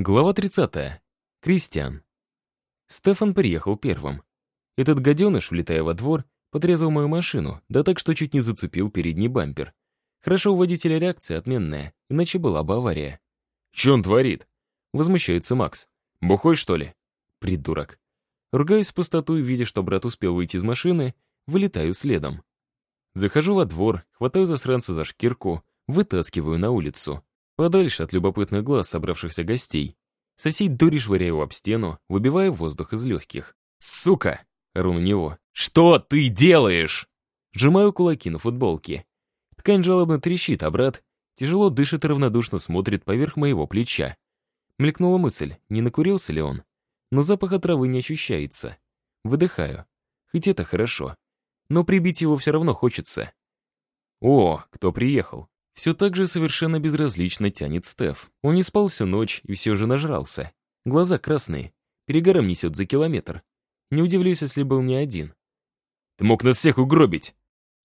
Глава 30. Кристиан. Стефан приехал первым. Этот гаденыш, влетая во двор, подрезал мою машину, да так, что чуть не зацепил передний бампер. Хорошо у водителя реакция отменная, иначе была бы авария. «Че он творит?» — возмущается Макс. «Бухой, что ли?» Придурок. Ругаюсь в пустоту и, видя, что брат успел выйти из машины, вылетаю следом. Захожу во двор, хватаю засранца за шкирку, вытаскиваю на улицу. Подальше от любопытных глаз собравшихся гостей. Со всей дури швыряю об стену, выбивая воздух из легких. «Сука!» — ору на него. «Что ты делаешь?» Сжимаю кулаки на футболке. Ткань жалобно трещит, а брат тяжело дышит и равнодушно смотрит поверх моего плеча. Мелькнула мысль, не накурился ли он. Но запаха травы не ощущается. Выдыхаю. Хоть это хорошо. Но прибить его все равно хочется. О, кто приехал? Все так же совершенно безразлично тянет Стеф. Он не спал всю ночь и все же нажрался. Глаза красные. Перегаром несет за километр. Не удивлюсь, если был не один. «Ты мог нас всех угробить!»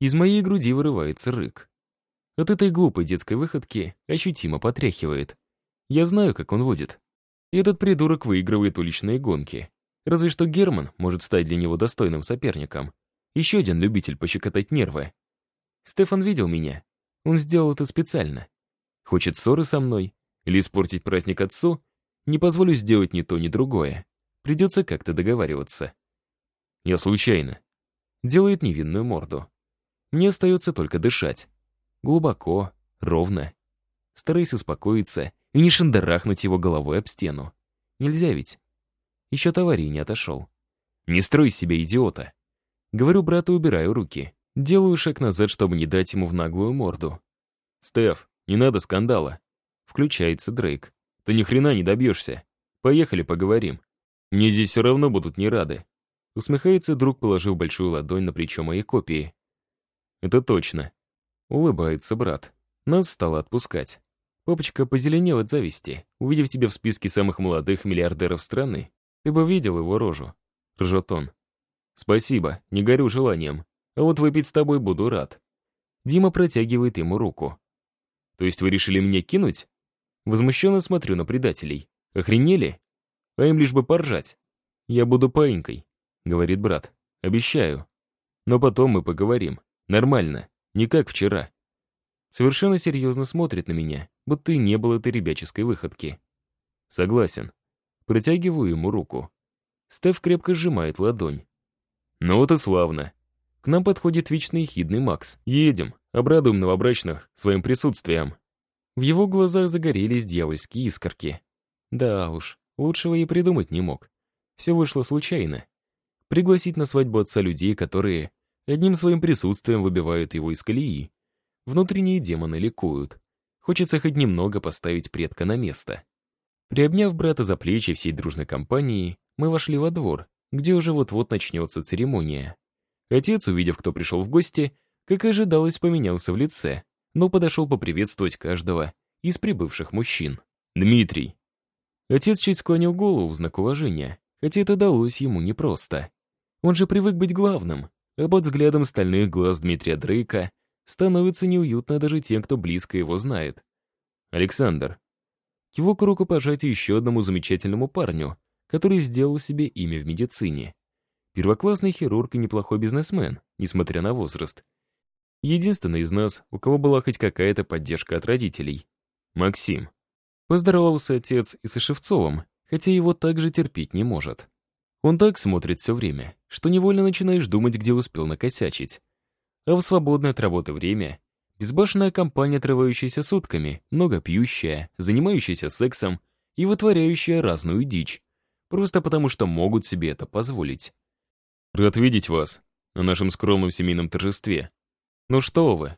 Из моей груди вырывается рык. От этой глупой детской выходки ощутимо потряхивает. Я знаю, как он водит. Этот придурок выигрывает уличные гонки. Разве что Герман может стать для него достойным соперником. Еще один любитель пощекотать нервы. Стефан видел меня, он сделал это специально. Хочет ссоры со мной или испортить праздник отцу? Не позволю сделать ни то, ни другое. Придется как-то договариваться. Я случайно. Делает невинную морду. Мне остается только дышать. Глубоко, ровно. Стараясь успокоиться и не шандарахнуть его головой об стену. Нельзя ведь. Еще товарий не отошел. Не строй себя идиота. Говорю брату, убираю руки. Делаю шаг назад, чтобы не дать ему в наглую морду. «Стеф, не надо скандала». Включается Дрейк. «Ты ни хрена не добьешься. Поехали поговорим. Мне здесь все равно будут не рады». Усмехается друг, положив большую ладонь на плечо моей копии. «Это точно». Улыбается брат. Нас стало отпускать. Папочка позеленел от зависти, увидев тебя в списке самых молодых миллиардеров страны. Ты бы видел его рожу. Ржет он. Спасибо, не горю желанием. А вот выпить с тобой буду рад. Дима протягивает ему руку. То есть вы решили меня кинуть? Возмущенно смотрю на предателей. Охренели? А им лишь бы поржать. Я буду паинькой, говорит брат. Обещаю. Но потом мы поговорим. Нормально. Не как вчера. Совершенно серьезно смотрит на меня, будто и не было этой ребяческой выходки. Согласен. Протягиваю ему руку. Стеф крепко сжимает ладонь. Ну вот и славно. К нам подходит вечно ехидный Макс. Едем, обрадуем новобрачных своим присутствием. В его глазах загорелись дьявольские искорки. Да уж, лучшего и придумать не мог. Все вышло случайно. Пригласить на свадьбу отца людей, которые одним своим присутствием выбивают его из колеи. Внутренние демоны ликуют. Хочется хоть немного поставить предка на место. Приобняв брата за плечи всей дружной компании, мы вошли во двор, где уже вот-вот начнется церемония. Отец, увидев, кто пришел в гости, как и ожидалось, поменялся в лице, но подошел поприветствовать каждого из прибывших мужчин. «Дмитрий». Отец чуть склонил голову в знак уважения, хотя это далось ему непросто. Он же привык быть главным, а под взглядом стальных глаз Дмитрия Дрейка становится неуютно даже тем, кто близко его знает. Александр. Его к рукопожатию еще одному замечательному парню, который сделал себе имя в медицине. Первоклассный хирург и неплохой бизнесмен, несмотря на возраст. Единственный из нас, у кого была хоть какая-то поддержка от родителей. Максим. Поздоровался отец и со Шевцовым, хотя его также терпеть не может. Он так смотрит все время, что невольно начинаешь думать, где успел накосячить. А в свободное от работы время безбашенная компания, отрывающаяся сутками, много пьющая, занимающаяся сексом и вытворяющая разную дичь, просто потому что могут себе это позволить. Рад видеть вас на нашем скромном семейном торжестве. Ну что вы?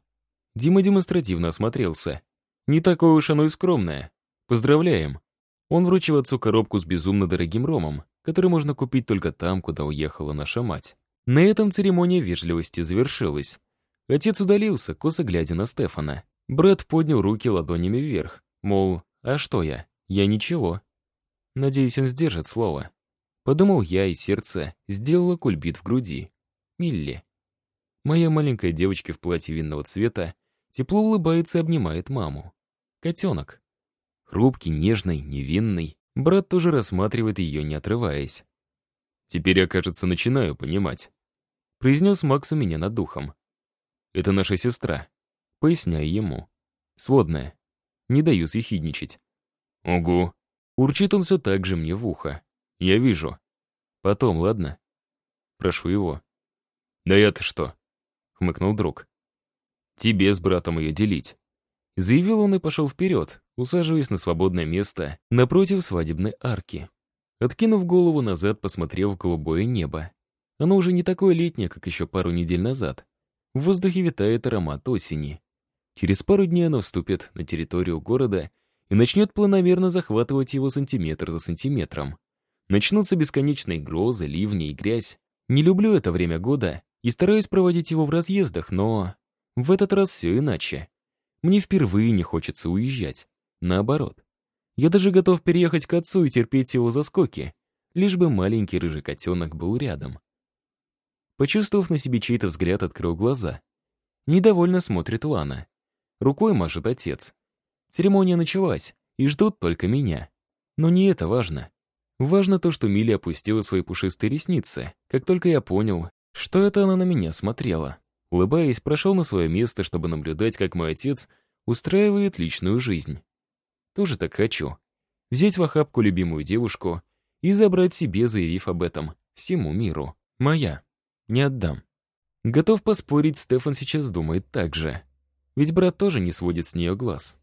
Дима демонстративно осмотрелся. Не такое уж оно и скромное. Поздравляем. Он вручил отцу коробку с безумно дорогим ромом, который можно купить только там, куда уехала наша мать. На этом церемония вежливости завершилась. Отец удалился, косо глядя на Стефана. Брат поднял руки ладонями вверх, мол, а что я? Я ничего. Надеюсь, он сдержит слово. Подумал я, и сердце сделало кульбит в груди. Милли. Моя маленькая девочка в платье винного цвета тепло улыбается и обнимает маму. Котенок. Хрупкий, нежный, невинный. Брат тоже рассматривает ее, не отрываясь. «Теперь я, кажется, начинаю понимать», — произнес Макс у меня над духом. «Это наша сестра», — поясняю ему. «Сводная. Не даю съехидничать». «Угу». Урчит он все так же мне в ухо. «Я вижу. Потом, ладно?» Прошу его. «Да я-то что?» — хмыкнул друг. «Тебе с братом ее делить». Заявил он и пошел вперед, усаживаясь на свободное место напротив свадебной арки. Откинув голову назад, посмотрел в голубое небо. Оно уже не такое летнее, как еще пару недель назад. В воздухе витает аромат осени. Через пару дней оно вступит на территорию города и начнет планомерно захватывать его сантиметр за сантиметром. Начнутся бесконечные грозы, ливни и грязь. Не люблю это время года и стараюсь проводить его в разъездах, но в этот раз все иначе. Мне впервые не хочется уезжать. Наоборот. Я даже готов переехать к отцу и терпеть его заскоки, лишь бы маленький рыжий котенок был рядом. Почувствовав на себе чей-то взгляд, открыл глаза. Недовольно смотрит Лана. Рукой машет отец. Церемония началась, и ждут только меня. Но не это важно. Важно то, что Милли опустила свои пушистые ресницы, как только я понял, что это она на меня смотрела. Улыбаясь, прошел на свое место, чтобы наблюдать, как мой отец устраивает личную жизнь. Тоже так хочу. Взять в охапку любимую девушку и забрать себе, заявив об этом всему миру. Моя. Не отдам. Готов поспорить, Стефан сейчас думает так же. Ведь брат тоже не сводит с нее глаз.